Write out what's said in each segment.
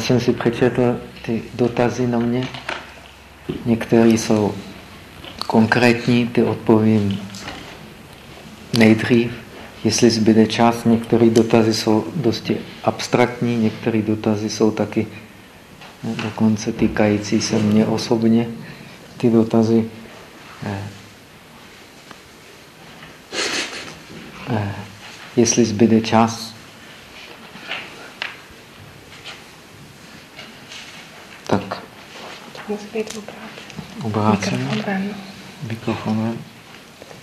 Jsem si přečetl ty dotazy na mě. Některé jsou konkrétní, ty odpovím nejdřív. Jestli zbyde čas, některé dotazy jsou dosti abstraktní, některé dotazy jsou taky no, dokonce týkající se mě osobně. Ty dotazy eh, eh, jestli zbyde čas, být obrácený. obrácený. Mikrofon ven. Mikrofon ven.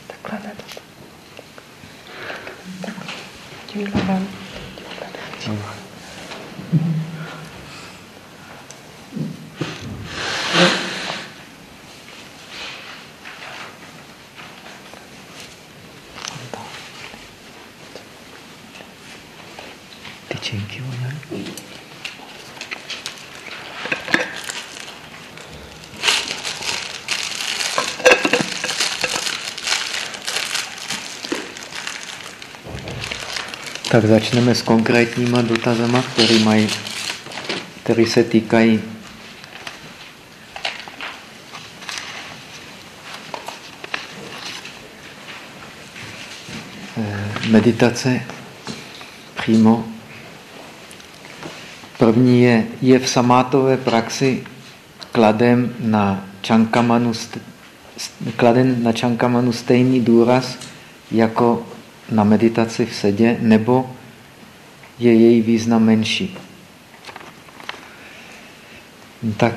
Takhle ne to. Tak. Tímhle ven. Tyčinky Tak začneme s konkrétníma dotazama, které mají, které se týkají eh, meditace přímo. První je, je v samátové praxi kladem na čankamanu, kladen na čankamanu stejný důraz jako na meditaci v sedě, nebo je její význam menší. Tak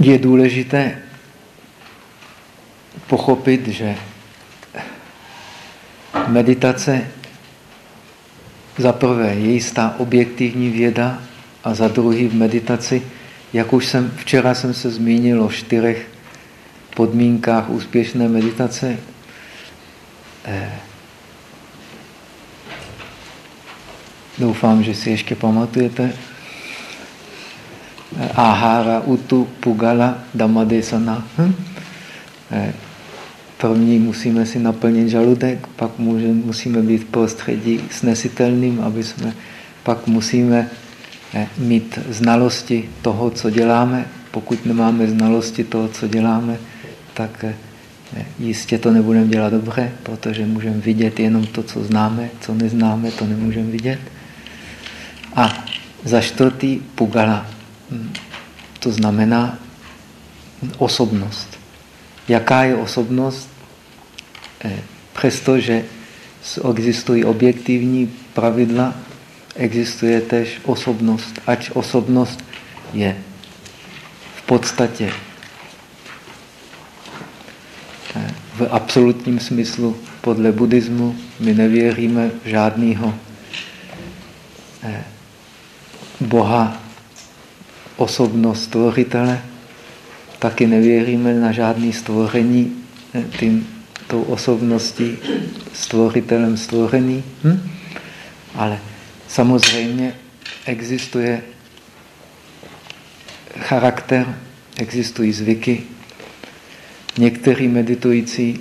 je důležité pochopit, že meditace za prvé je jistá objektivní věda a za druhý v meditaci, jak už jsem, včera jsem se zmínil o čtyřech podmínkách úspěšné meditace. Eh, doufám, že si ještě pamatujete. Eh, Ahara, Utu, Pugala, Damadesana. Hm? Eh, první musíme si naplnit žaludek, pak musíme být v prostředí snesitelným, aby jsme, pak musíme mít znalosti toho, co děláme. Pokud nemáme znalosti toho, co děláme, tak eh, jistě to nebudeme dělat dobře, protože můžeme vidět jenom to, co známe, co neznáme, to nemůžeme vidět. A za čtvrtý pugala. Hm, to znamená osobnost. Jaká je osobnost? Eh, přestože existují objektivní pravidla, existuje tež osobnost. Ač osobnost je v podstatě v absolutním smyslu podle buddhismu my nevěříme žádného eh, boha, osobnost stvořitele, taky nevěříme na žádné stvoření eh, tím, tou osobností stvořitelem stvořený. Hm? Ale samozřejmě existuje charakter, existují zvyky, Někteří meditující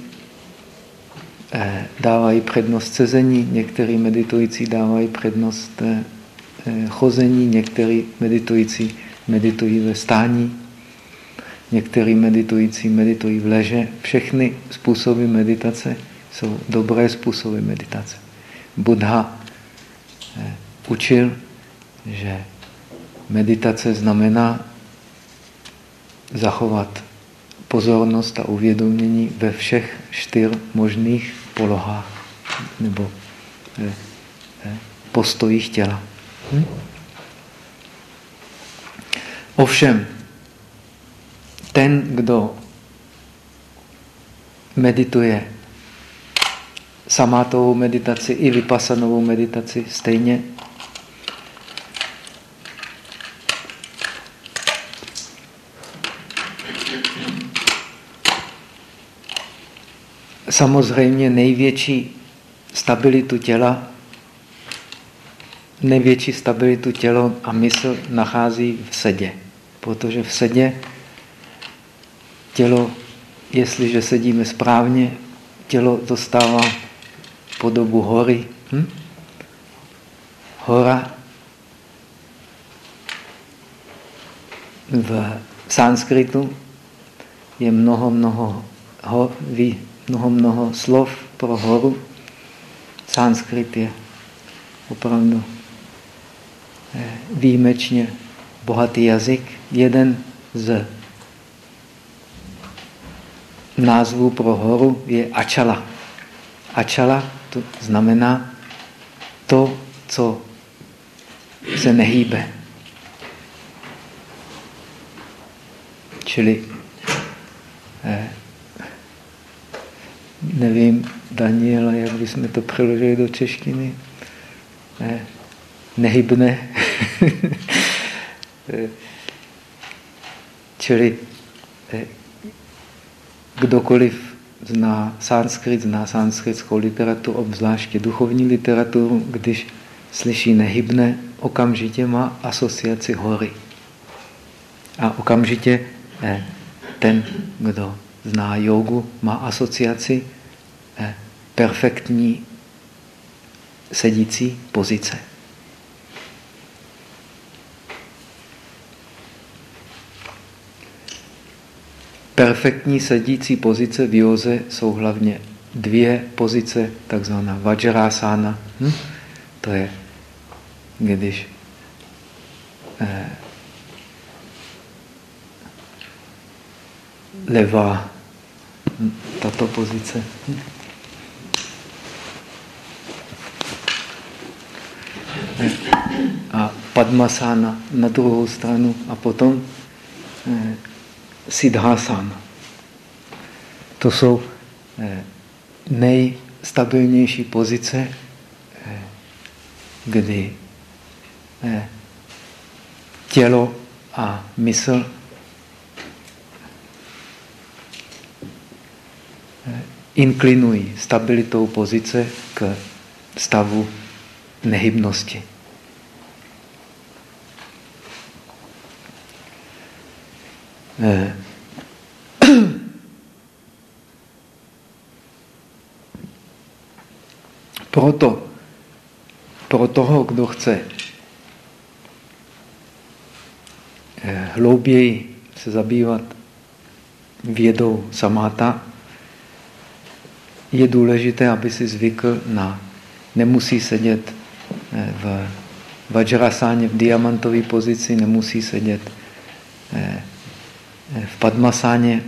eh, dávají přednost sezení, někteří meditující dávají přednost eh, eh, chození, někteří meditující meditují ve stání, někteří meditující meditují v leže. Všechny způsoby meditace jsou dobré způsoby meditace. Buddha učil, že meditace znamená zachovat pozornost a uvědomění ve všech čtyř možných polohách nebo eh, eh, postojích těla. Hm? Ovšem, ten, kdo medituje samátovou meditaci i vypasanovou meditaci stejně, samozřejmě největší stabilitu těla, největší stabilitu tělo a mysl nachází v sedě. Protože v sedě tělo, jestliže sedíme správně, tělo dostává podobu hory, Hm? Hora v sanskritu je mnoho, mnoho, ho, ví, mnoho, mnoho slov pro horu. Sanskrit je opravdu eh, výjimečně bohatý jazyk. Jeden z názvů pro horu je Ačala. Ačala to znamená to, co se nehýbe. Čili eh, nevím, Daniela, jak bychom to přeložili do češtiny. Eh, nehybne. Eh, čili eh, kdokoliv zná sanskrit, zná sanskritskou literaturu, obzvláště duchovní literaturu, když slyší nehybné, okamžitě má asociaci hory. A okamžitě eh, ten, kdo zná jogu, má asociaci perfektní sedící pozice. Perfektní sedící pozice v józe jsou hlavně dvě pozice, takzvaná vajrasana. Hm? To je, když eh, levá hm, tato pozice. Hm? A padmasana na druhou stranu a potom eh, Siddhasana. To jsou eh, nejstabilnější pozice, eh, kdy eh, tělo a mysl inklinují stabilitou pozice k stavu nehybnosti. Proto pro toho, kdo chce eh, hlouběji se zabývat vědou samáta, je důležité, aby si zvykl na, nemusí sedět eh, v vajrasáně v diamantové pozici, nemusí sedět v Padmasáně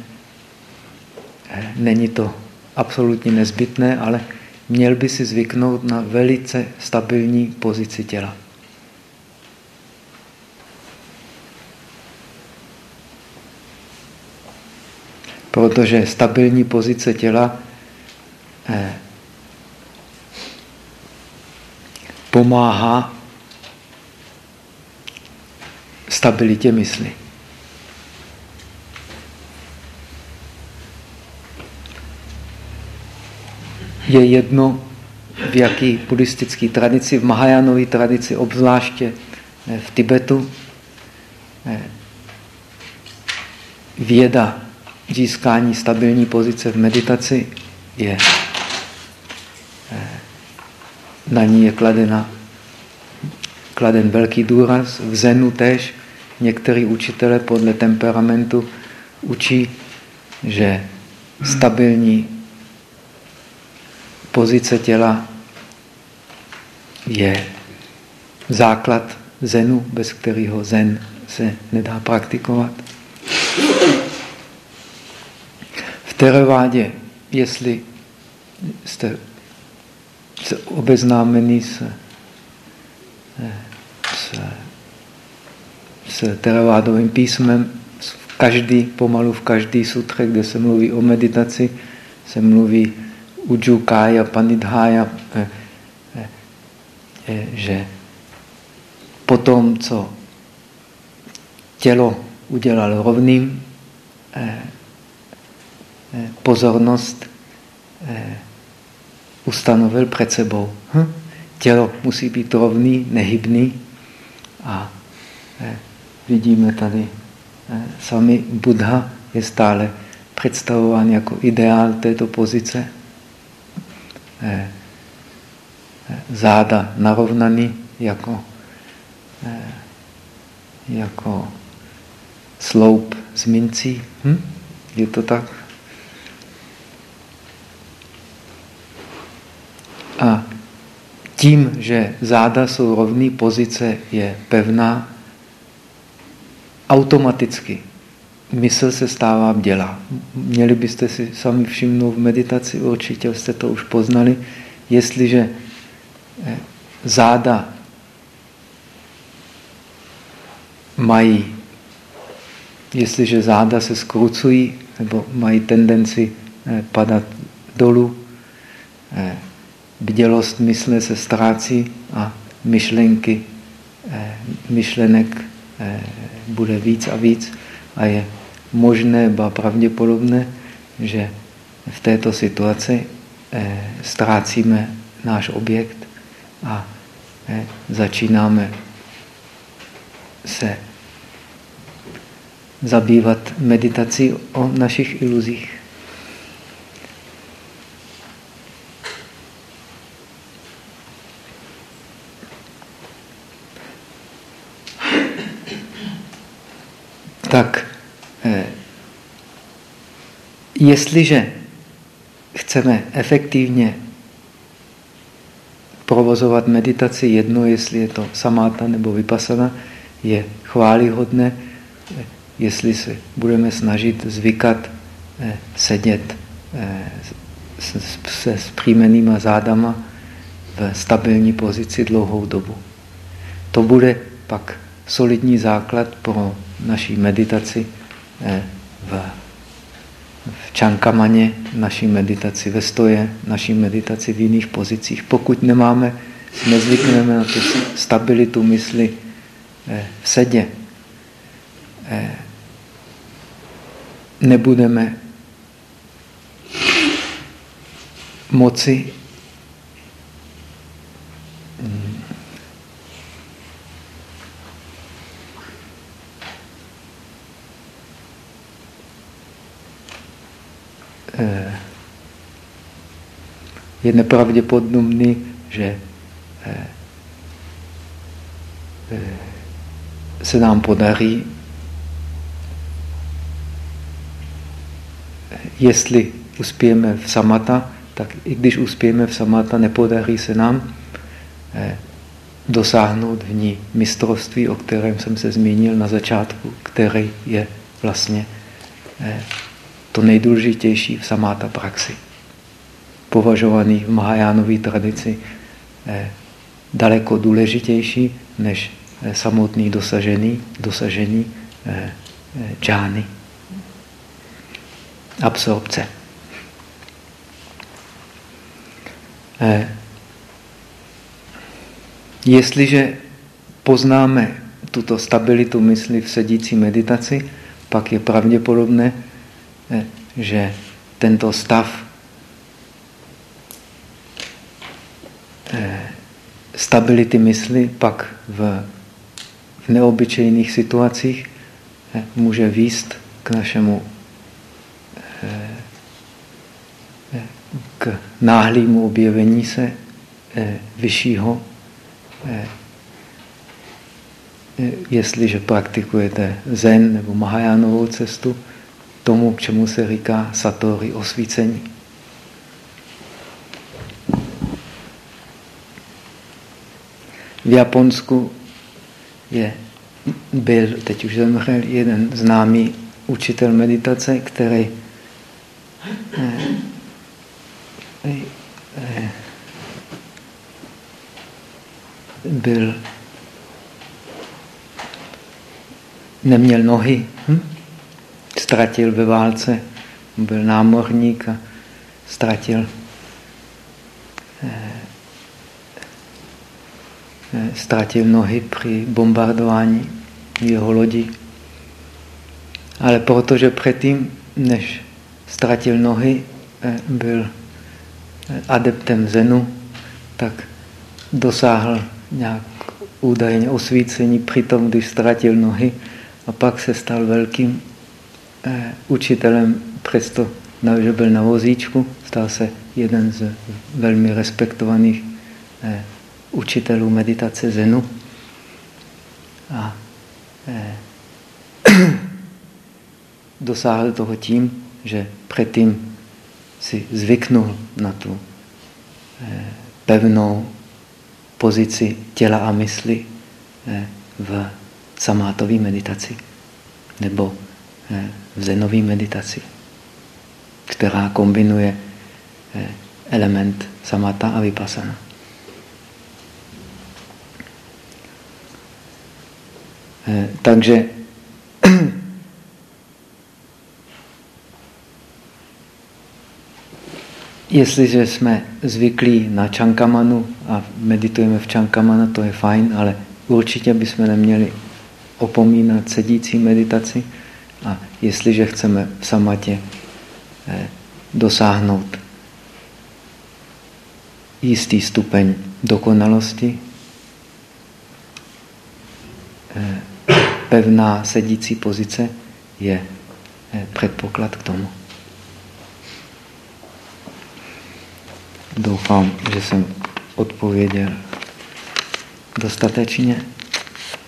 eh, není to absolutně nezbytné, ale měl by si zvyknout na velice stabilní pozici těla. Protože stabilní pozice těla eh, pomáhá stabilitě mysli. Je jedno, v jaký buddhistické tradici, v Mahajánové tradici, obzvláště eh, v Tibetu, eh, věda získání stabilní pozice v meditaci je eh, na ní je kladena, kladen velký důraz. V Zenu tež některý učitele podle temperamentu učí, že stabilní pozice těla je základ zenu, bez kterého zen se nedá praktikovat. V teravádě, jestli jste obeznámení s, s, s teravádovým písmem, v každý, pomalu v každý sutře, kde se mluví o meditaci, se mluví Ujukája, Panidhája, eh, eh, eh, že potom, co tělo udělal rovným, pozornost ustanovil před sebou. Hm? Tělo musí být rovný, nehybný a vidíme tady sami Buddha je stále představován jako ideál této pozice. Eh, záda narovnaný jako, jako sloup z mincí. Hm? Je to tak? A tím, že záda jsou rovné, pozice je pevná, automaticky mysl se stává bdělá. Měli byste si sami všimnout v meditaci, určitě jste to už poznali, jestliže eh, záda mají, jestliže záda se skrucují nebo mají tendenci eh, padat dolů, eh, bdělost mysle se ztrácí a myšlenky, myšlenek bude víc a víc a je možné, ba pravděpodobné, že v této situaci eh, ztrácíme náš objekt a eh, začínáme se zabývat meditací o našich iluzích. Tak, jestliže chceme efektivně provozovat meditaci, jedno, jestli je to samáta nebo vypasana, je chválihodné, eh, jestli se budeme snažit zvykat eh, sedět se zpříjmenýma zádama v stabilní pozici dlouhou dobu. To bude pak solidní základ pro naší meditaci eh, v, v čankamaně, naší meditaci ve stoje, naší meditaci v jiných pozicích. Pokud nemáme, nezvykneme na tu stabilitu mysli eh, v sedě, eh, nebudeme moci je nepravděpodobný, že eh, eh, se nám podarí, jestli uspějeme v samata, tak i když uspějeme v samata, nepodarí se nám dosáhnout v ní mistrovství, o kterém jsem se zmínil na začátku, který je vlastně to nejdůležitější v samáta praxi. Považovaný v Mahajánové tradici eh, daleko důležitější než eh, samotný dosažený, dosažený eh, džány. Absorpce. Jestliže poznáme tuto stabilitu mysli v sedící meditaci, pak je pravděpodobné, že tento stav eh, stability mysli pak v, v neobyčejných situacích eh, může výst k našemu k náhlému objevení se vyššího, jestliže praktikujete zen nebo Mahajánovou cestu, tomu, k čemu se říká satori osvícení. V Japonsku je, byl, teď už zemřel, jeden známý učitel meditace, který eh, eh, byl, neměl nohy, hm? Ztratil ve válce, byl námorník a ztratil eh, eh, ztratil nohy při bombardování jeho lodi. Ale protože předtím, než ztratil nohy, eh, byl adeptem Zenu, tak dosáhl nějak údajně osvícení přitom, když ztratil nohy a pak se stal velkým Eh, učitelem, přesto, že byl na vozíčku, stal se jeden z velmi respektovaných eh, učitelů meditace Zenu. A eh, dosáhl toho tím, že předtím si zvyknul na tu eh, pevnou pozici těla a mysli eh, v samátové meditaci nebo eh, v zenové meditaci, která kombinuje eh, element samata a vypasana. Eh, takže jestliže jsme zvyklí na čankamanu a meditujeme v čankamana, to je fajn, ale určitě bychom neměli opomínat sedící meditaci a jestliže chceme v samatě eh, dosáhnout jistý stupeň dokonalosti, eh, pevná sedící pozice je eh, předpoklad k tomu. Doufám, že jsem odpověděl dostatečně.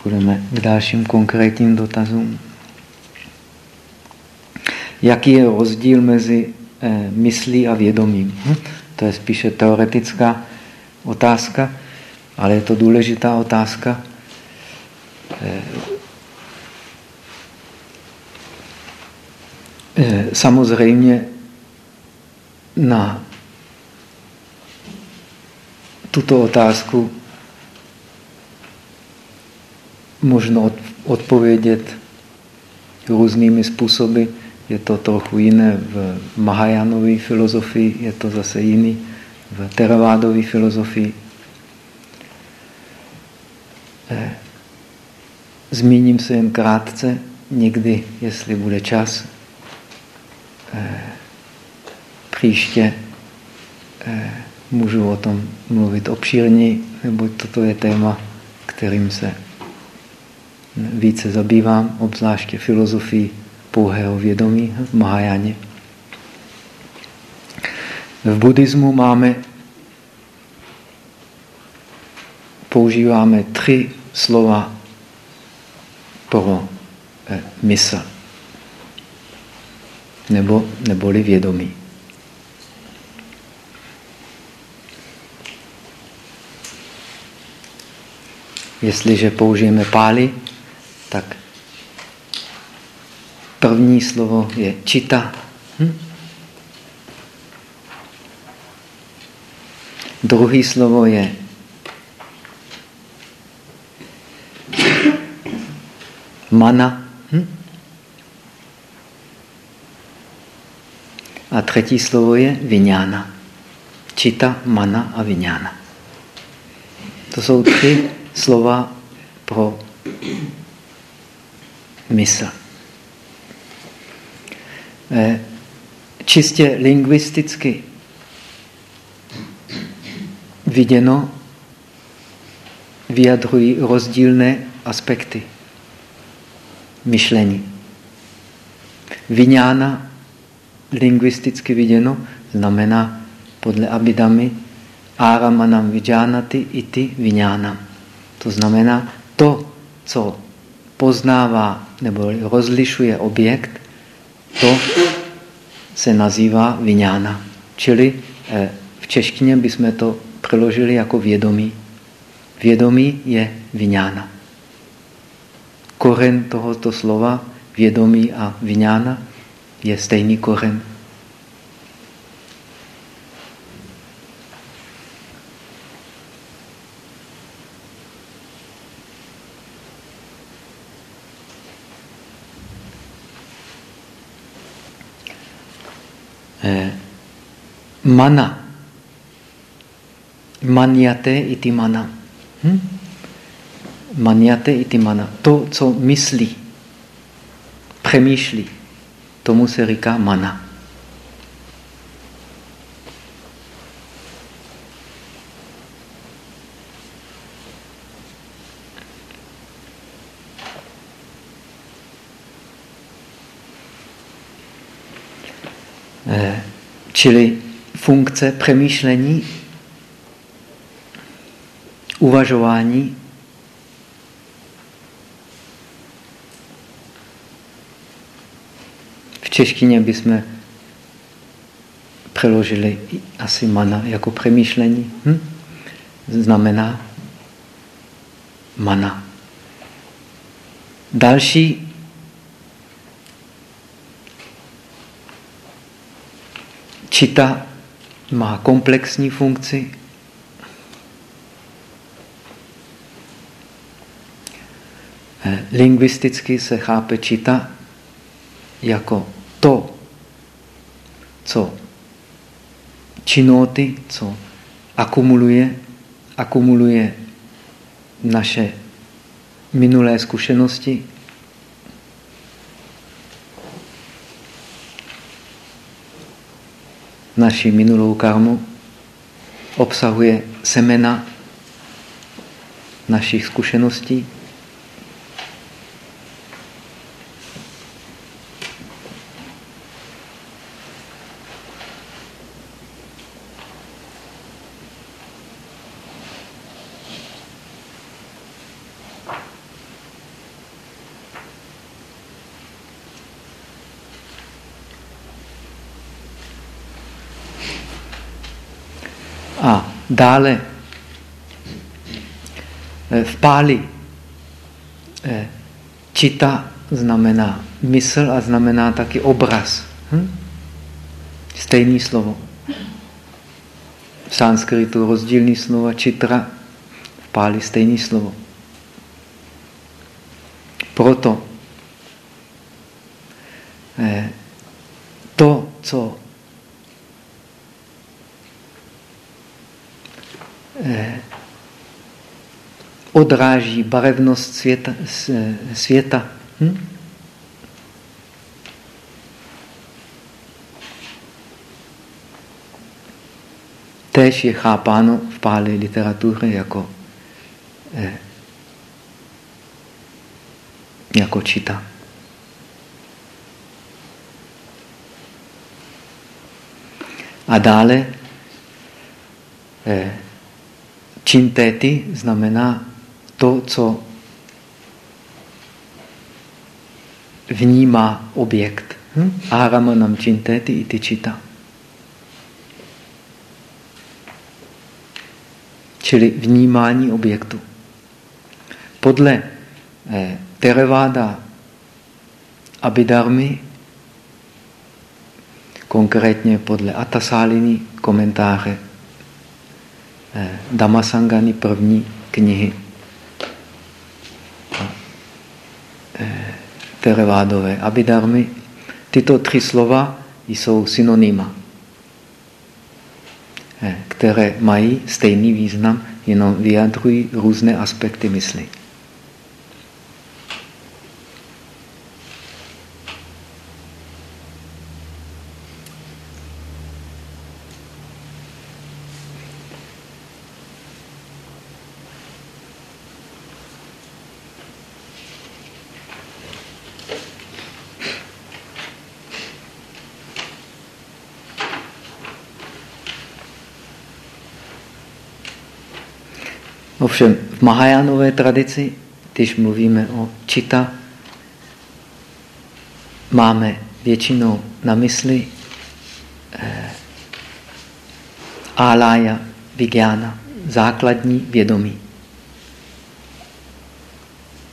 Budeme k dalším konkrétním dotazům. Jaký je rozdíl mezi eh, myslí a vědomím? Hm? To je spíše teoretická otázka, ale je to důležitá otázka. Eh, eh, samozřejmě na tuto otázku možno odpovědět různými způsoby. Je to trochu jiné v Mahajánové filozofii, je to zase jiný v teravádové filozofii. Eh, zmíním se jen krátce, někdy, jestli bude čas, eh, příště eh, můžu o tom mluvit obšírně, nebo toto je téma, kterým se více zabývám, obzvláště filozofii pouhého vědomí v Mahajáně. V buddhismu máme, používáme tři slova pro eh, mysl, nebo, neboli vědomí. Jestliže použijeme pály, tak první slovo je čita. Hm? Druhý slovo je mana. Hm? A třetí slovo je viňána. Čita, mana a viňána. To jsou tři slova pro mysl. Eh, čistě lingvisticky viděno vyjadrují rozdílné aspekty myšlení. Viňána lingvisticky viděno znamená podle Abhidamy Aramanam vijánati iti viňánam. To znamená to, co poznává nebo rozlišuje objekt, to se nazývá viňána. Čili eh, v češtině bychom to přeložili jako vědomí. Vědomí je viňána. Koren tohoto slova vědomí a viňána je stejný koren. Mana. Maniate iti mana. Hm? Maniate iti mana. To, co myslí, přemýšlí, tomu se říká mana. Eh, čili funkce přemýšlení uvažování v češtině bychom přeložili asi mana jako přemýšlení. Hm? Znamená mana. Další čita má komplexní funkci. Eh, lingvisticky se chápe čita jako to, co činoty, co akumuluje, akumuluje naše minulé zkušenosti, naši minulou karmu, obsahuje semena našich zkušeností, Dále eh, v Páli eh, čita znamená mysl a znamená taky obraz. Hm? Stejný slovo. V sanskritu rozdílný slovo čitra, v Páli stejný slovo. Proto eh, to, co Eh, odráží barevnost světa. světa. Hm? Též je chápáno v páli literatuře jako, eh, jako čita. A dále eh, Čintéty znamená to, co vnímá objekt. Hm? Aramanam čintéty i tyčita. Čili vnímání objektu. Podle eh, Theravada Abhidharmy, konkrétně podle Atasalini komentáře Damasangany první knihy eh, Terevádové Abhidharmy. Tyto tři slova jsou synonyma, eh, které mají stejný význam, jenom vyjadrují různé aspekty mysli. Ovšem v Mahajánové tradici, když mluvíme o čita, máme většinou na mysli eh, alaya vigyana, základní vědomí.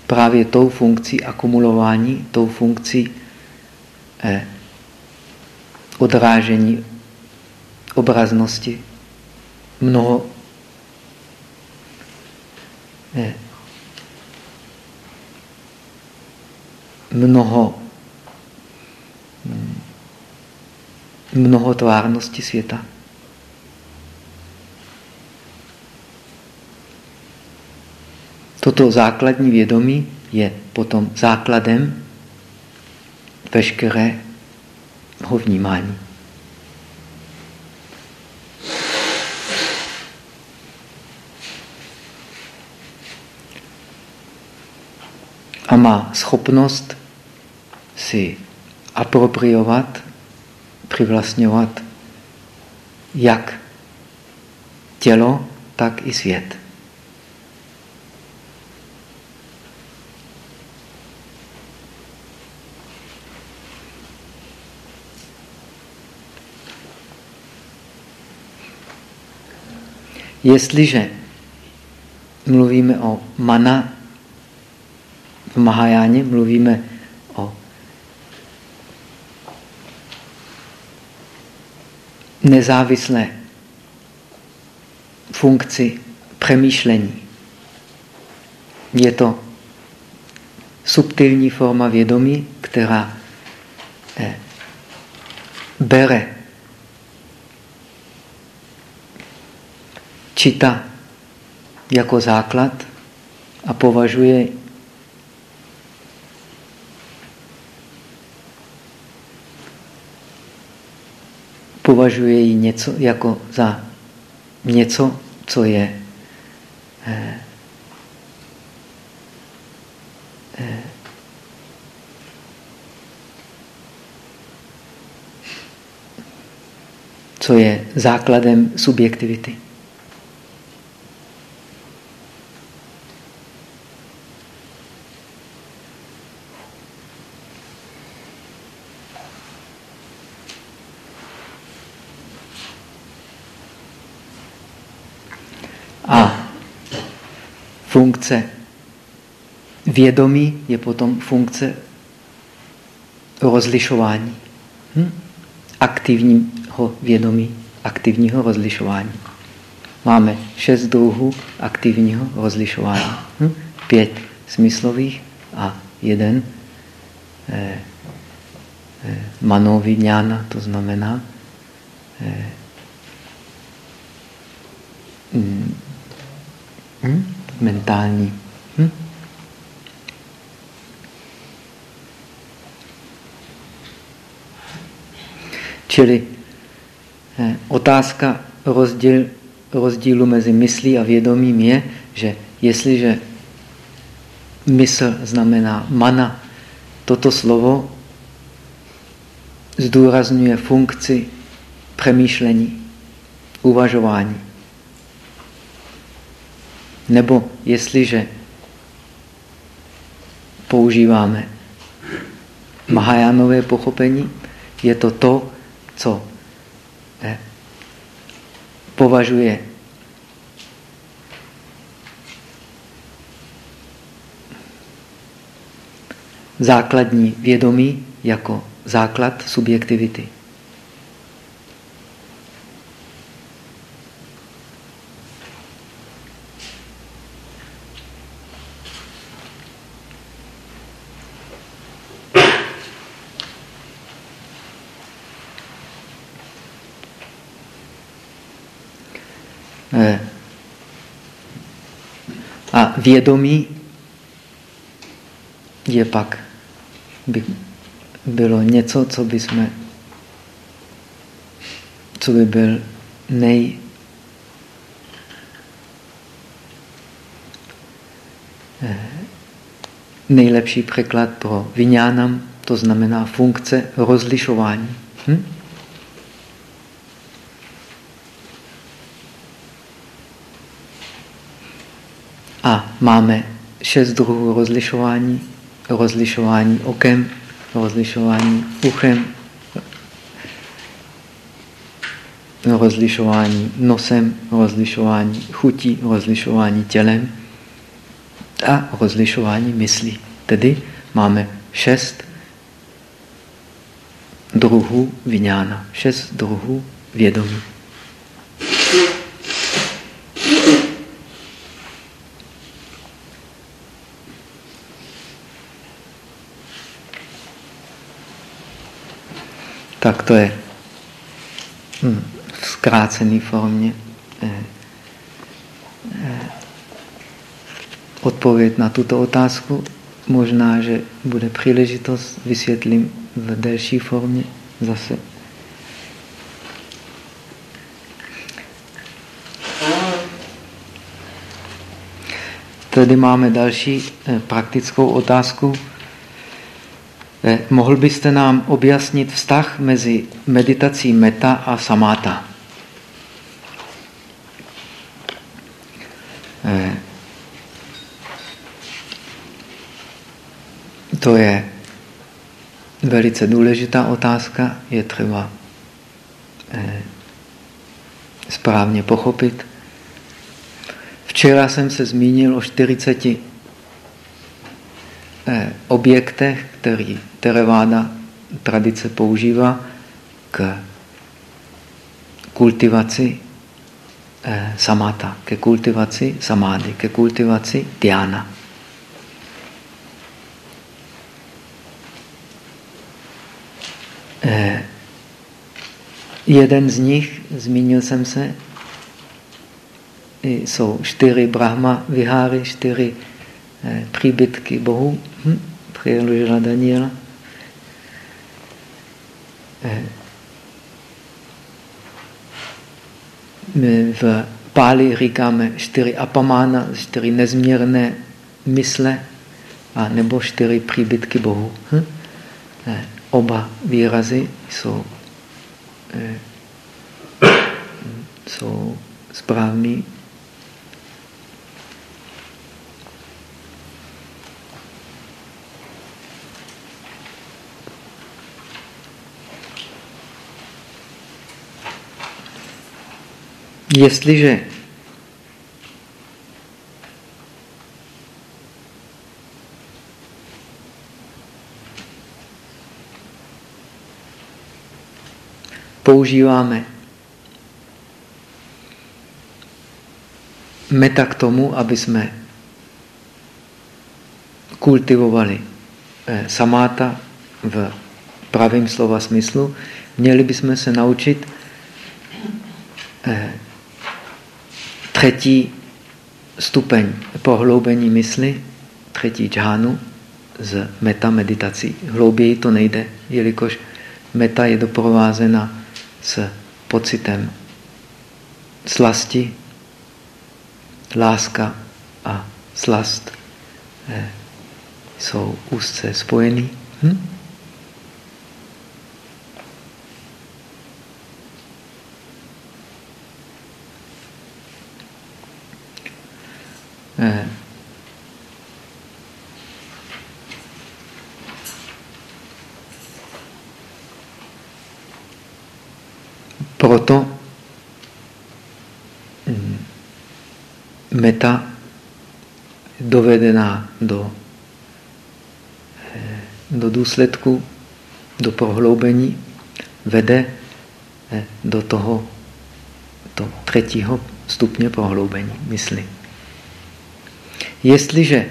Právě tou funkcí akumulování, tou funkcí eh, odrážení obraznosti mnoho mnoho mnoho tvárnosti světa. Toto základní vědomí je potom základem veškerého vnímání. má schopnost si apropriovat, přivlastňovat jak tělo, tak i svět. Jestliže mluvíme o mana v Mahajáně mluvíme o nezávislé funkci přemýšlení. Je to subtilní forma vědomí, která eh, bere čita jako základ a považuje považuje ji něco jako za něco, co je eh, eh, co je základem subjektivity. Funkce vědomí je potom funkce rozlišování. Hm? Aktivního vědomí, aktivního rozlišování. Máme šest druhů aktivního rozlišování. Hm? Pět smyslových a jeden eh, eh, manoviňána, to znamená eh, hm? Mentální. Hm? Čili eh, otázka rozdíl, rozdílu mezi myslí a vědomím je, že jestliže mysl znamená mana, toto slovo zdůrazňuje funkci přemýšlení, uvažování. Nebo jestliže používáme Mahajánové pochopení, je to to, co eh, považuje základní vědomí jako základ subjektivity. Vědomí je pak by bylo něco, co by jsme, co by byl nej eh, nejlepší překlad pro vyňánam, to znamená funkce rozlišování. Hm? A máme šest druhů rozlišování. Rozlišování okem, rozlišování uchem, rozlišování nosem, rozlišování chutí, rozlišování tělem a rozlišování myslí. Tedy máme šest druhů vyňána, šest druhů vědomí. Tak to je hm, v zkrácené formě eh, eh, odpověď na tuto otázku. Možná, že bude příležitost, vysvětlím v delší formě zase. Tady máme další eh, praktickou otázku. Eh, mohl byste nám objasnit vztah mezi meditací meta a samáta? Eh, to je velice důležitá otázka, je třeba eh, správně pochopit. Včera jsem se zmínil o 40 eh, objektech, který Theravada tradice používá k kultivaci eh, samata, ke kultivaci samády, ke kultivaci diana. Eh, jeden z nich, zmínil jsem se, jsou čtyři Brahma viháry, čtyři eh, příbytky Bohu. Hm? Daniela. Eh, v Páli říkáme čtyři apamána, čtyři nezměrné mysle, a nebo čtyři příbytky Bohu. Hm? Eh, oba výrazy jsou, eh, jsou správný Jestliže používáme meta k tomu, aby jsme kultivovali eh, samáta v pravém slova smyslu, měli bychom se naučit třetí stupeň pohloubení mysli, třetí džánu z meta meditací. Hlouběji to nejde, jelikož meta je doprovázena s pocitem slasti, láska a slast eh, jsou úzce spojený. Hm? Eh. Proto mm, meta dovedená do, eh, do důsledku, do prohloubení, vede eh, do toho to třetího stupně prohloubení mysli. Jestliže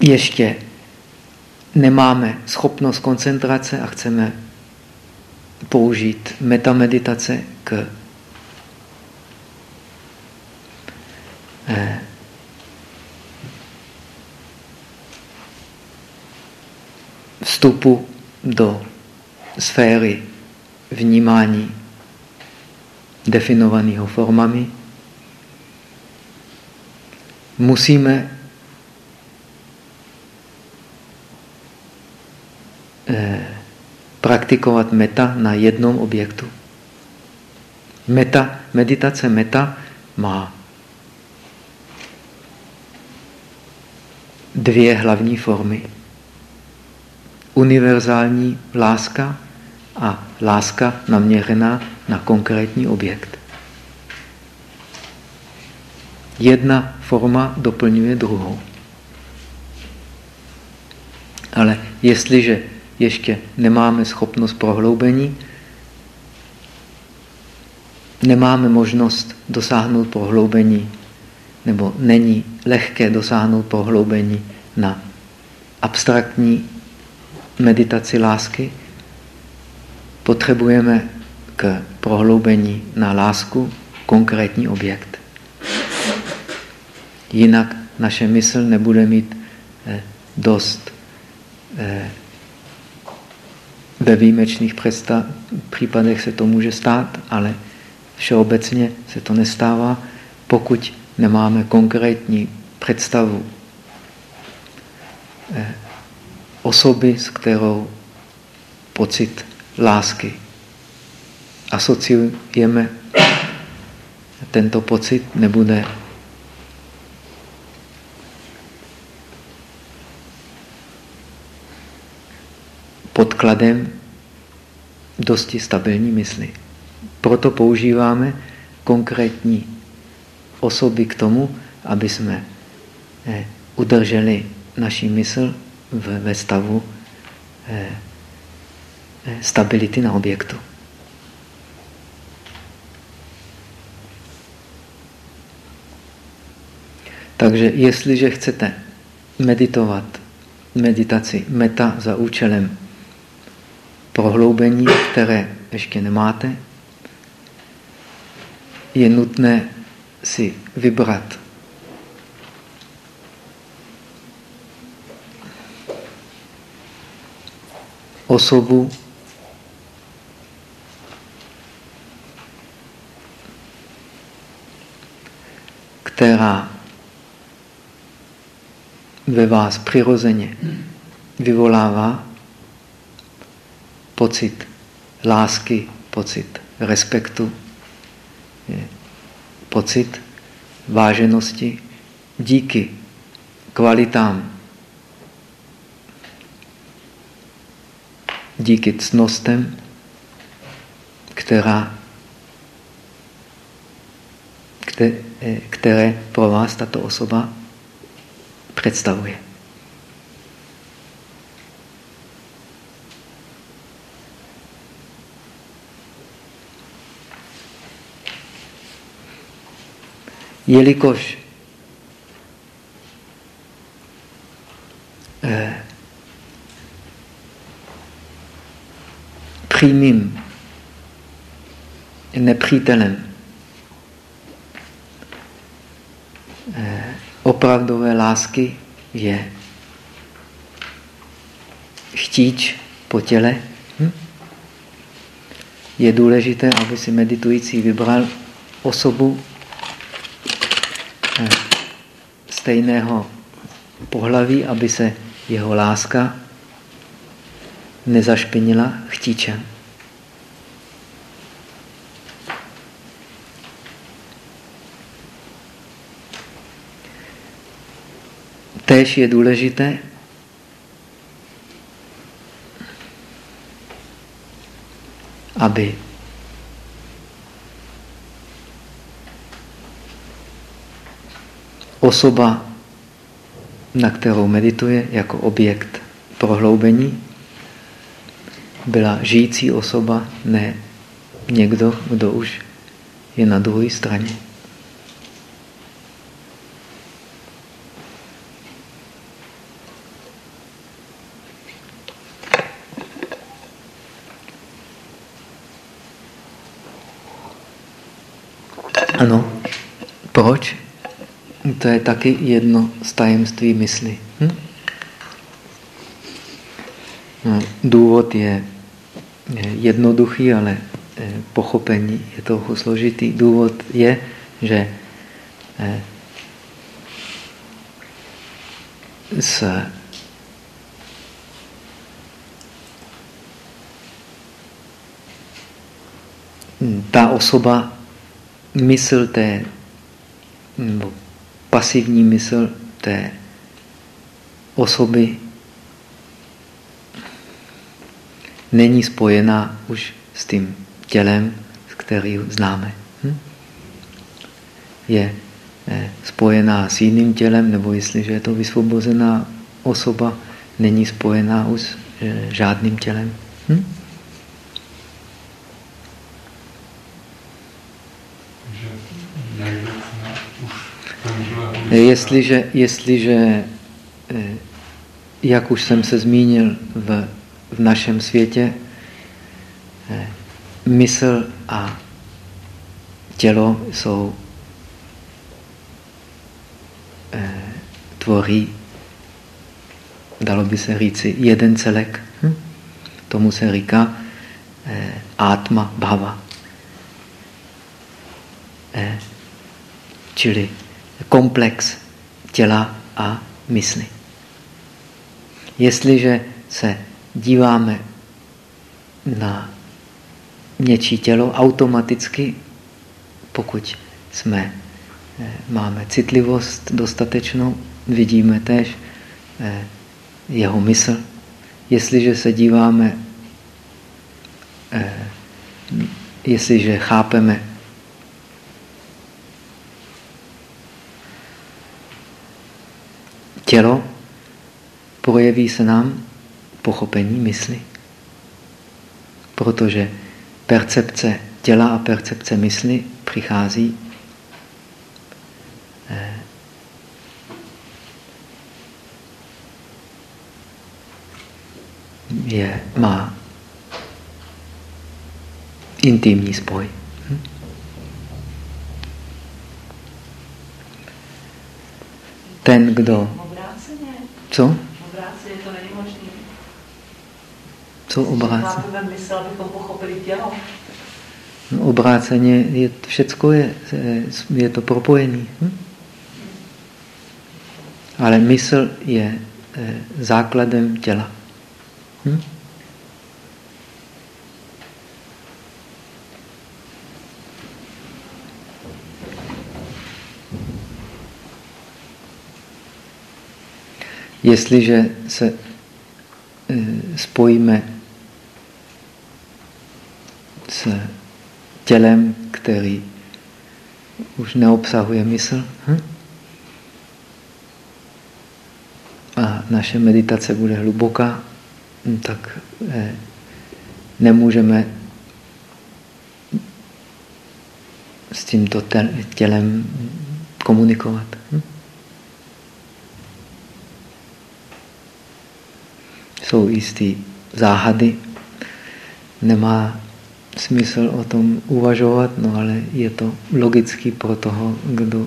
ještě nemáme schopnost koncentrace a chceme použít metameditace k eh, vstupu do sféry vnímání definovaného formami, musíme eh, praktikovat meta na jednom objektu. Meta, meditace meta má dvě hlavní formy. Univerzální láska a láska naměřená na konkrétní objekt. Jedna forma doplňuje druhou. Ale jestliže ještě nemáme schopnost prohloubení, nemáme možnost dosáhnout prohloubení, nebo není lehké dosáhnout prohloubení na abstraktní meditaci lásky, potřebujeme k prohloubení na lásku konkrétní objekt. Jinak naše mysl nebude mít eh, dost eh, ve výjimečných případech se to může stát, ale všeobecně se to nestává, pokud nemáme konkrétní představu eh, osoby, s kterou pocit lásky. Asociujeme tento pocit, nebude podkladem dosti stabilní mysli. Proto používáme konkrétní osoby k tomu, aby jsme eh, udrželi naši mysl ve stavu eh, eh, stability na objektu. Takže jestliže chcete meditovat meditaci meta za účelem prohloubení, které ještě nemáte, je nutné si vybrat. Osobu, která ve vás přirozeně vyvolává pocit lásky, pocit respektu, pocit váženosti díky kvalitám, díky cnostem, která, které pro vás tato osoba představuje. Jelikož eh, přímým nepřítelem eh, opravdové lásky je chtíč po těle. Hm? Je důležité, aby si meditující vybral osobu eh, stejného pohlaví, aby se jeho láska nezašpinila chtíčem. Též je důležité, aby osoba, na kterou medituje jako objekt prohloubení, byla žijící osoba, ne někdo, kdo už je na druhé straně. Ano. Proč? To je taky jedno z tajemství mysli. Hm? No, důvod je jednoduchý, ale eh, pochopení je trochu složitý. Důvod je, že eh, s ta osoba mysl té, pasivní mysl té osoby není spojená už s tím tělem, který známe. Hm? Je eh, spojená s jiným tělem, nebo jestliže je to vysvobozená osoba, není spojená už s eh, žádným tělem. Hm? Jestliže, jestliže, eh, jak už jsem se zmínil v, v našem světě, eh, mysl a tělo jsou eh, tvoří, dalo by se říci, jeden celek. Hm? Tomu se říká atma bhava. Čili komplex těla a mysli. Jestliže se díváme na něčí tělo, automaticky, pokud jsme, eh, máme citlivost dostatečnou, vidíme tež eh, jeho mysl. Jestliže se díváme eh, jestliže chápeme tělo, projeví se nám pochopení mysli. Protože percepce těla a percepce mysli přichází eh, je, má intimní spoj. Ten, kdo... Co? Co obráceně? mysl, abychom pochopili tělo. No, obráceně je, všecko je, je to propojený. Hm? Ale mysl je eh, základem těla. Hm? Jestliže se eh, spojíme s tělem, který už neobsahuje mysl, hm? a naše meditace bude hluboká, hm, tak eh, nemůžeme s tímto tělem komunikovat. Hm? Jsou jistý záhady, nemá smysl o tom uvažovat, no ale je to logický pro toho, kdo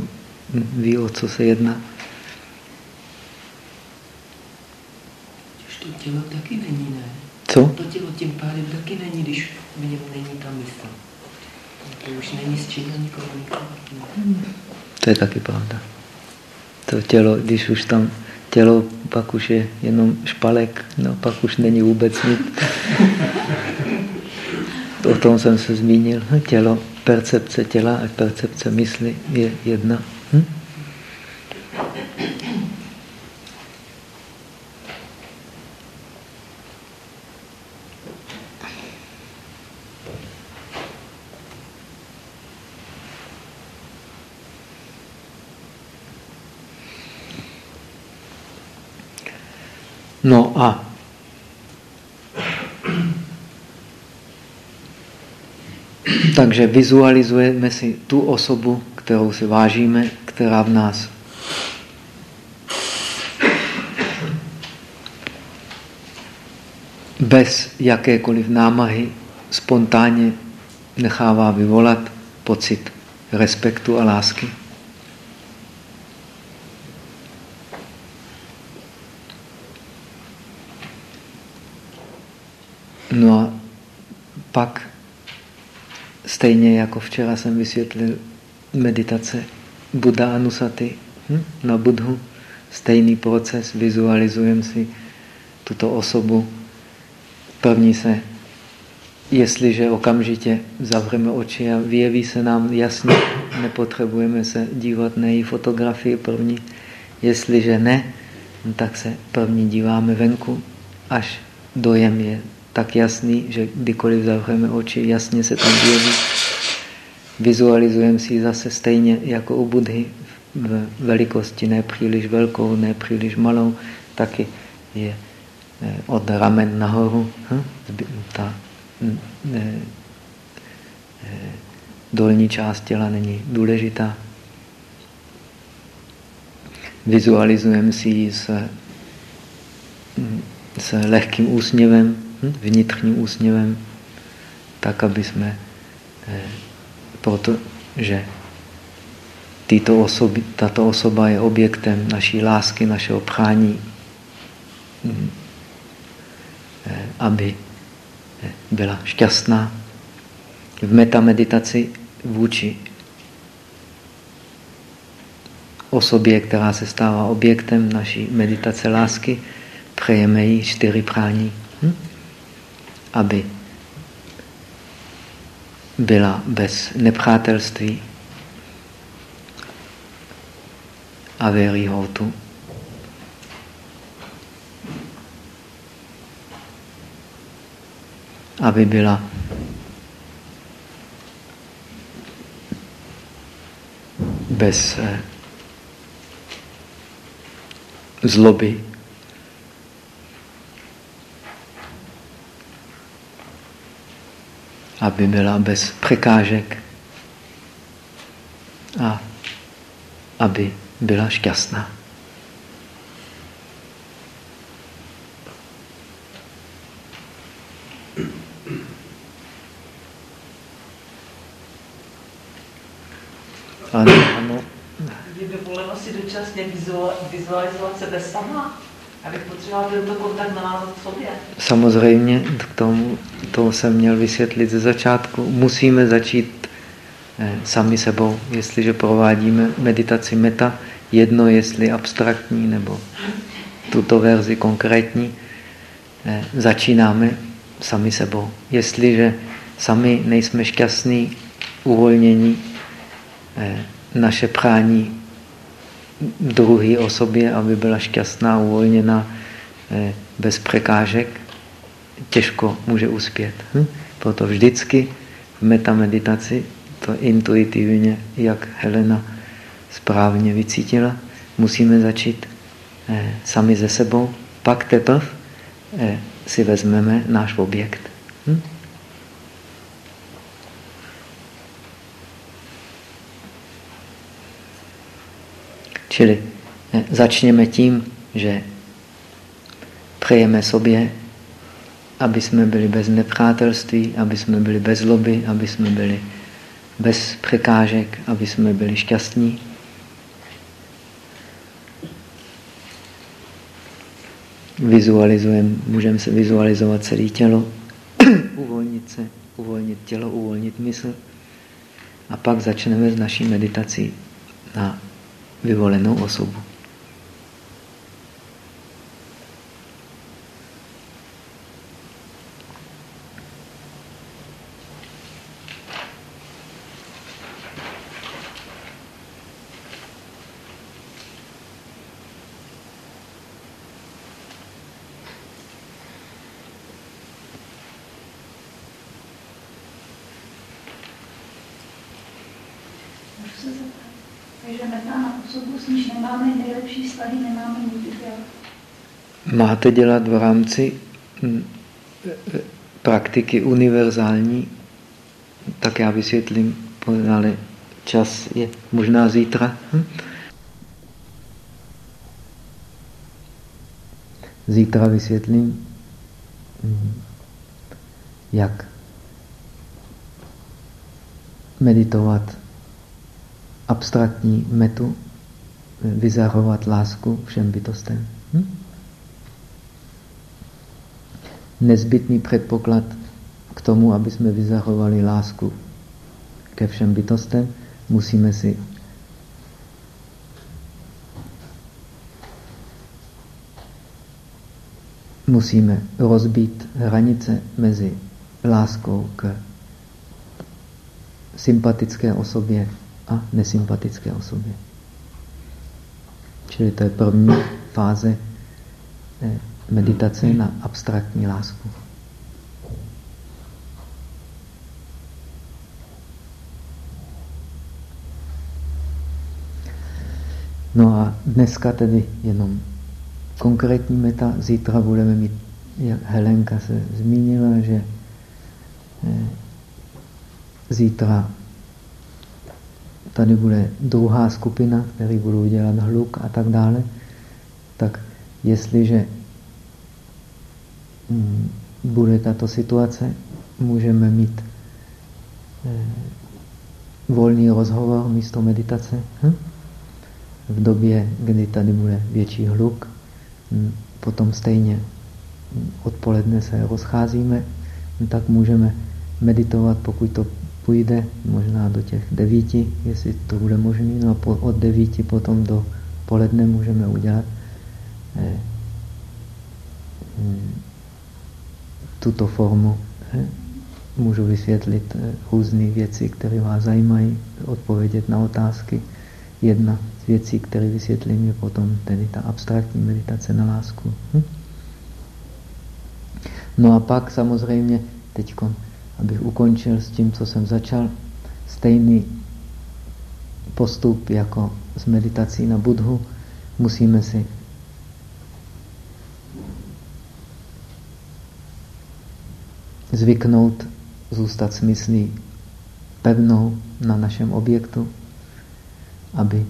ví, o co se jedná. to tělo taky není, ne? Co? To tělo tím pádem taky není, když v něm není ta mysl. To už není s čím ani komunikovat. To je taky pravda. To tělo, když už tam tělo, pak už je jenom špalek, no pak už není vůbec nic. O tom jsem se zmínil. Tělo, percepce těla a percepce mysli je jedna. Hm? No a takže vizualizujeme si tu osobu, kterou si vážíme, která v nás bez jakékoliv námahy spontánně nechává vyvolat pocit respektu a lásky. No a pak, stejně jako včera jsem vysvětlil meditace Buddha Anusaty hm? na Budhu, stejný proces, vizualizujeme si tuto osobu. První se, jestliže okamžitě zavřeme oči a vyjeví se nám jasně, nepotřebujeme se dívat na její fotografii první. Jestliže ne, tak se první díváme venku, až dojem je tak jasný, že kdykoliv zavřeme oči, jasně se tam vyjeví. Vizualizujeme si zase stejně jako u Budhy v velikosti ne příliš velkou, ne příliš malou, taky je eh, od ramen nahoru. Hm? Ta ne, eh, dolní část těla není důležitá. Vizualizujeme si ji s, hm, s lehkým úsměvem, Hm? Vnitřním úsměvem, tak, aby jsme, eh, protože tyto osoby, tato osoba je objektem naší lásky, našeho prání, hm? eh, aby eh, byla šťastná. V metameditaci vůči osobě, která se stává objektem naší meditace lásky, přejeme jí čtyři prání aby byla bez nepřátelství a tu. Aby byla bez eh, zloby aby byla bez překážek a aby byla šťastná. Ano, ano. Kdyby volila si dočasně vizualizovat sebe sama, abych potřebovala tento kontakt navázat v sobě. Samozřejmě, k tomu to jsem měl vysvětlit ze začátku. Musíme začít eh, sami sebou. Jestliže provádíme meditaci meta, jedno jestli abstraktní nebo tuto verzi konkrétní, eh, začínáme sami sebou. Jestliže sami nejsme šťastní, uvolnění, eh, naše prání druhé osobě, aby byla šťastná, uvolněná, eh, bez překážek, těžko může uspět. Hm? Proto vždycky v metameditaci to intuitivně, jak Helena správně vycítila, musíme začít eh, sami ze sebou, pak teprve eh, si vezmeme náš objekt. Hm? Čili eh, začněme tím, že přejeme sobě, aby jsme byli bez nepřátelství, aby jsme byli bez zloby, aby jsme byli bez překážek, aby jsme byli šťastní. Vizualizujeme, můžeme se vizualizovat celé tělo, uvolnit se, uvolnit tělo, uvolnit mysl. A pak začneme s naší meditací na vyvolenou osobu. Máte dělat v rámci hm, praktiky univerzální, tak já vysvětlím, ale čas je možná zítra. Hm? Zítra vysvětlím, hm, jak meditovat abstraktní metu, vyzahovat lásku všem bytostem. Hm? Nezbytný předpoklad k tomu, aby jsme vyzahovali lásku ke všem bytostem, musíme si musíme rozbít hranice mezi láskou k sympatické osobě a nesympatické osobě. Čili to je první fáze eh, meditace na abstraktní lásku. No a dneska tedy jenom konkrétní meta, zítra budeme mít, jak Helenka se zmínila, že eh, zítra tady bude druhá skupina, který budou dělat hluk a tak dále, tak jestliže bude tato situace, můžeme mít eh, volný rozhovor místo meditace. Hm? V době, kdy tady bude větší hluk, hm, potom stejně odpoledne se rozcházíme, tak můžeme meditovat, pokud to půjde možná do těch devíti, jestli to bude možné, no a po, od devíti potom do poledne můžeme udělat eh, hm, tuto formu. Můžu vysvětlit eh, různé věci, které vás zajímají, odpovědět na otázky. Jedna z věcí, které vysvětlím, je potom tedy ta abstraktní meditace na lásku. Hm? No a pak samozřejmě teď abych ukončil s tím, co jsem začal, stejný postup jako s meditací na Budhu. Musíme si zvyknout zůstat smyslí pevnou na našem objektu, aby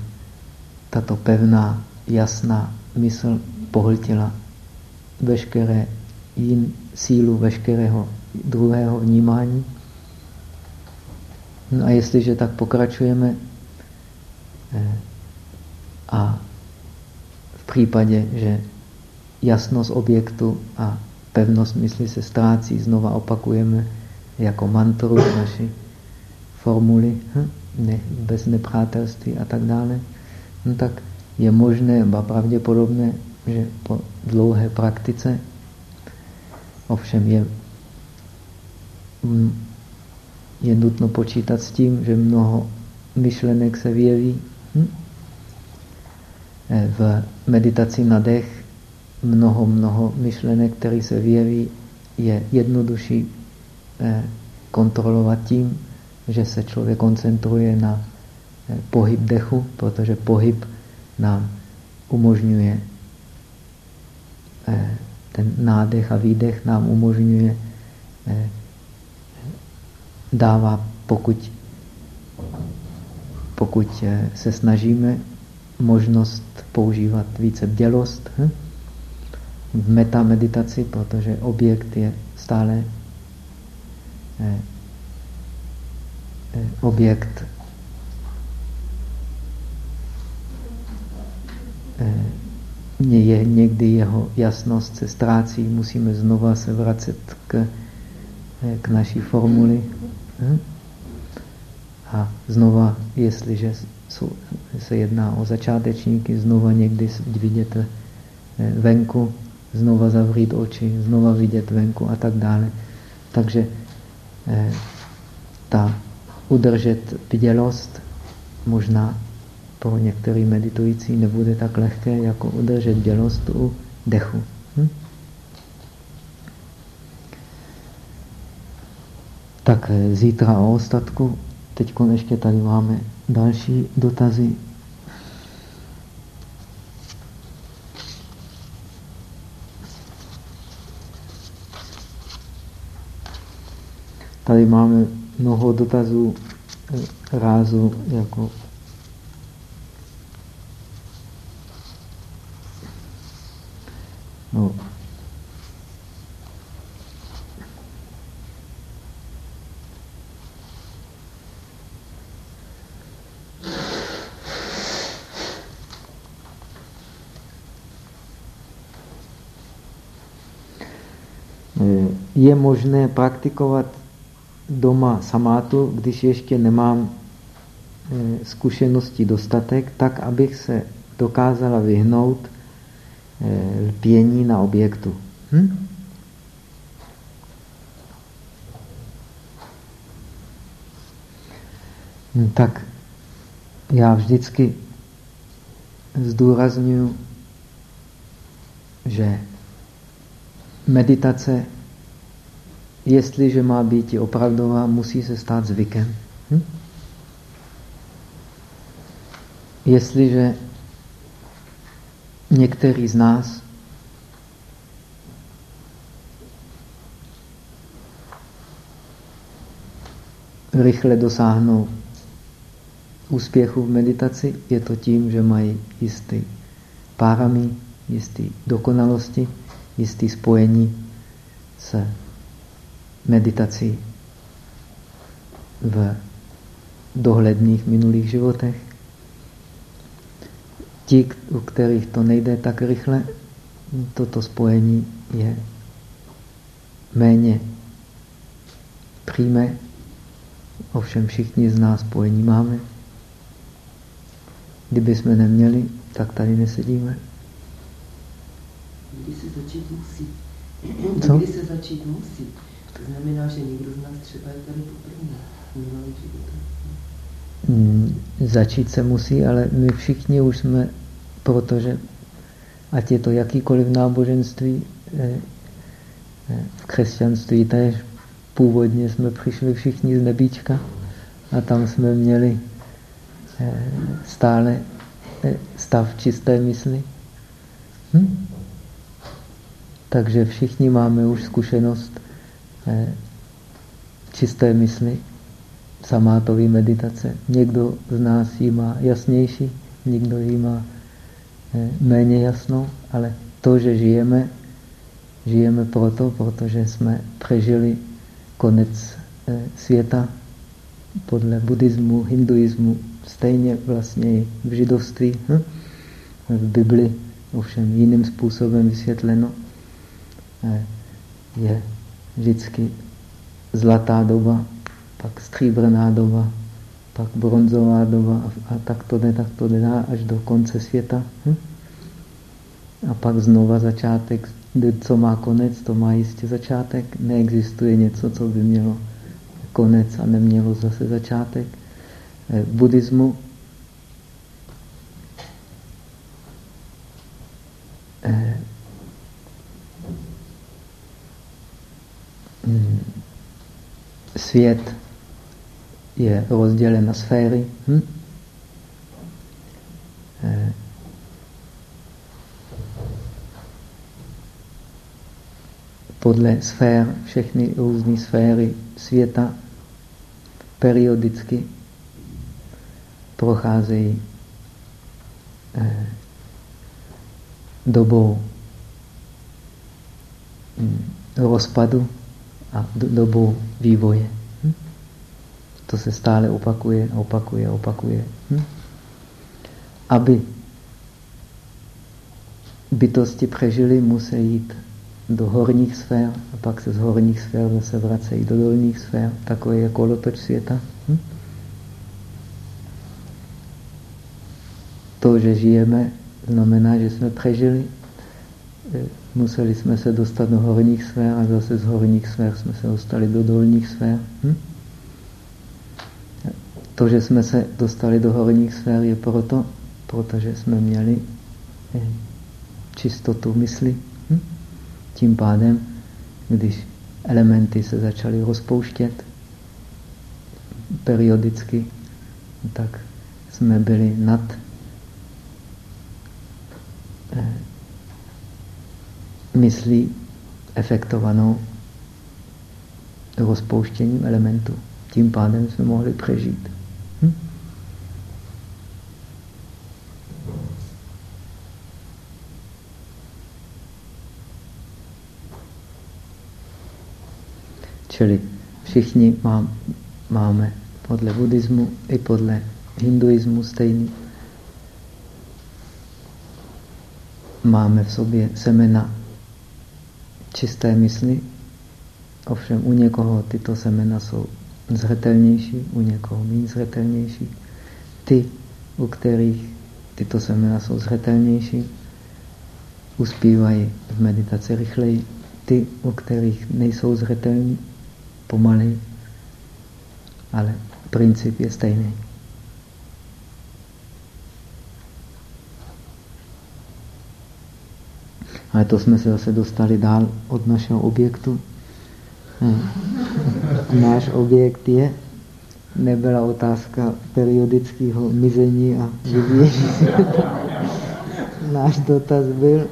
tato pevná, jasná mysl pohltila veškeré jin, sílu veškerého druhého vnímání. No a jestliže tak pokračujeme eh, a v případě, že jasnost objektu a pevnost mysli se ztrácí, znova opakujeme jako mantru naši formuly, hm? ne, bez nepřátelství a tak dále, no tak je možné, ba pravděpodobné, že po dlouhé praktice, ovšem je, hm, je nutno počítat s tím, že mnoho myšlenek se vyjeví. Hm? V meditaci na dech mnoho, mnoho myšlenek, které se vyjeví, je jednodušší eh, kontrolovat tím, že se člověk koncentruje na eh, pohyb dechu, protože pohyb nám umožňuje eh, ten nádech a výdech nám umožňuje dává, pokud, pokud se snažíme, možnost používat více bdělost. Hm? V metameditaci, protože objekt je stále eh, eh, objekt eh, je někdy jeho jasnost se ztrácí, musíme znova se vracet k, eh, k naší formuli. Hm? A znova, jestliže se jedná o začátečníky, znova někdy vidět eh, venku znova zavřít oči, znova vidět venku a tak dále. Takže eh, ta udržet vidělost možná pro některý meditující nebude tak lehké, jako udržet dělost u dechu. Hm? Tak eh, zítra o ostatku. Teď ještě tady máme další dotazy. Tady máme mnoho dotazů eh, rázu jako no, eh, je možné praktikovat doma samátu, když ještě nemám eh, zkušenosti dostatek, tak abych se dokázala vyhnout eh, lpění na objektu. Hm? Hm, tak já vždycky zdůraznuju, že meditace jestliže má být opravdová, musí se stát zvykem. Hm? Jestliže některý z nás rychle dosáhnou úspěchu v meditaci, je to tím, že mají jistý párami, jistý dokonalosti, jistý spojení se meditací v dohledných minulých životech. Ti, u kterých to nejde tak rychle, toto spojení je méně přímé, ovšem všichni z nás spojení máme. Kdyby jsme neměli, tak tady nesedíme. Kdy se začít musí. Co? Kdy se začít musí. To znamená, že někdo z nás třeba je tady poprvé. Hmm, začít se musí, ale my všichni už jsme, protože ať je to jakýkoliv náboženství, eh, eh, v křesťanství tež původně jsme přišli všichni z nebíčka a tam jsme měli stále stav čisté mysli. Hm? Takže všichni máme už zkušenost čisté mysli, samátový meditace. Někdo z nás ji má jasnější, někdo ji má méně jasnou, ale to, že žijeme, žijeme proto, protože jsme přežili konec světa podle buddhismu, hinduismu, stejně vlastně i v židovství, hm? v Bibli, ovšem jiným způsobem vysvětleno, je vždycky zlatá doba, pak stříbrná doba, pak bronzová doba a tak to jde, tak to jde až do konce světa. Hm? A pak znova začátek, co má konec, to má jistě začátek. Neexistuje něco, co by mělo konec a nemělo zase začátek. V eh, buddhismu svět je rozdělen na sféry. Hm? Eh, podle sfér, všechny různé sféry světa periodicky procházejí eh, dobou hm, rozpadu a dobou vývoje. Hm? To se stále opakuje, opakuje, opakuje. Hm? Aby bytosti přežili, musí jít do horních sfér a pak se z horních sfér zase vracejí do dolních sfér. Takové je kolotoč světa. Hm? To, že žijeme, znamená, že jsme přežili. Museli jsme se dostat do horních sfér a zase z horních sfér jsme se dostali do dolních sfér. Hm? To, že jsme se dostali do horních sfér, je proto, protože jsme měli e, čistotu mysli. Hm? Tím pádem, když elementy se začaly rozpouštět periodicky, tak jsme byli nad eh, myslí efektovanou rozpouštěním elementu. Tím pádem jsme mohli přežít. Hm? Čili všichni má, máme podle buddhismu i podle hinduismu stejný. Máme v sobě semena čisté mysli, ovšem u někoho tyto semena jsou zřetelnější, u někoho méně zřetelnější. Ty, u kterých tyto semena jsou zřetelnější, uspívají v meditaci rychleji. Ty, u kterých nejsou zřetelní, pomalej, ale princip je stejný. Ale to jsme se zase dostali dál od našeho objektu. Náš objekt je, nebyla otázka periodického mizení a vyvíjení. Náš dotaz byl,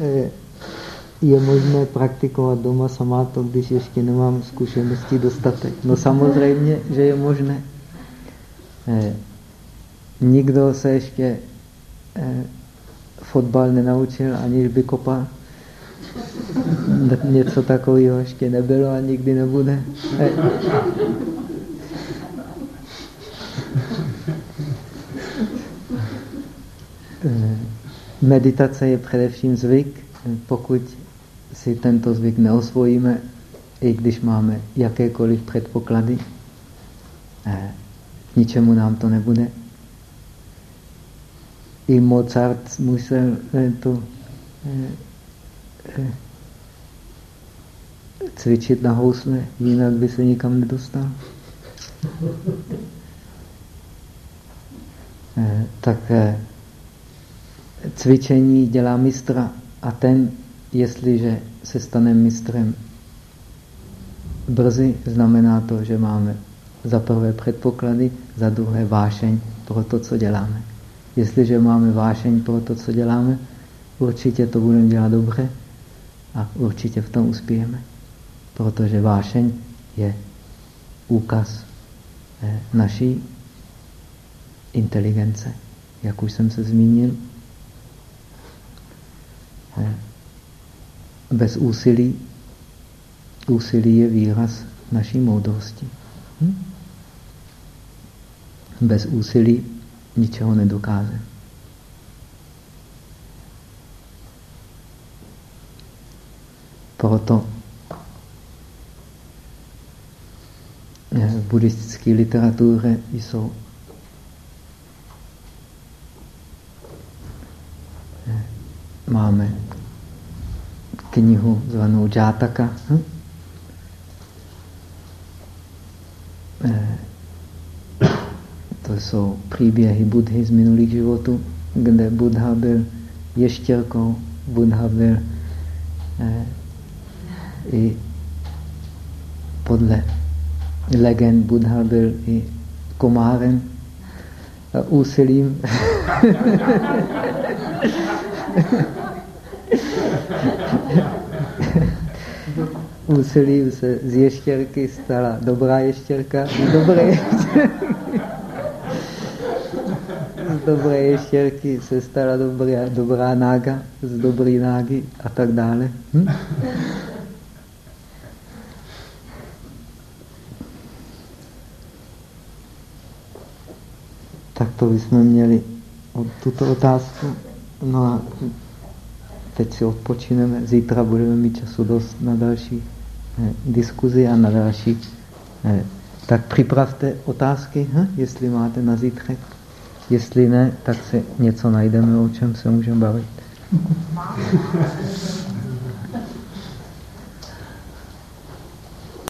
eh, je možné praktikovat doma to, když ještě nemám zkušenosti dostatek. No samozřejmě, že je možné. Eh, nikdo se ještě eh, fotbal nenaučil, aniž by kopal. Něco takového ještě nebylo a nikdy nebude. Meditace je především zvyk, pokud si tento zvyk neosvojíme, i když máme jakékoliv předpoklady, eh, ničemu nám to nebude. I Mozart musel eh, to eh, cvičit na housle, jinak by se nikam nedostal. Tak cvičení dělá mistra a ten jestliže se staneme mistrem brzy, znamená to, že máme za prvé předpoklady, za druhé vášeň pro to, co děláme. Jestliže máme vášeň pro to, co děláme, určitě to budeme dělat dobře a určitě v tom uspějeme. Protože vášeň je úkaz eh, naší inteligence. Jak už jsem se zmínil, eh, bez úsilí, úsilí je výraz naší moudrosti. Hm? Bez úsilí ničeho nedokáže. Proto v buddhistické literatuře jsou máme knihu zvanou Jataka. Hm? To jsou příběhy Budhy z minulých životů, kde Buddha byl ještěrkou, Buddha byl eh, i podle legend Buddha byl i komárem a úsilím. úsilím se z ještěrky stala dobrá ještěrka, dobré ještěrky dobré ještěrky se stala dobrá, dobrá nága, z dobrý nágy a tak dále. Hm? Tak to bychom měli od tuto otázku. No a teď si odpočineme. Zítra budeme mít času dost na další eh, diskuzi a na další. Eh, tak připravte otázky, hm? jestli máte na zítřek. Jestli ne, tak se něco najdeme, o čem se můžeme bavit.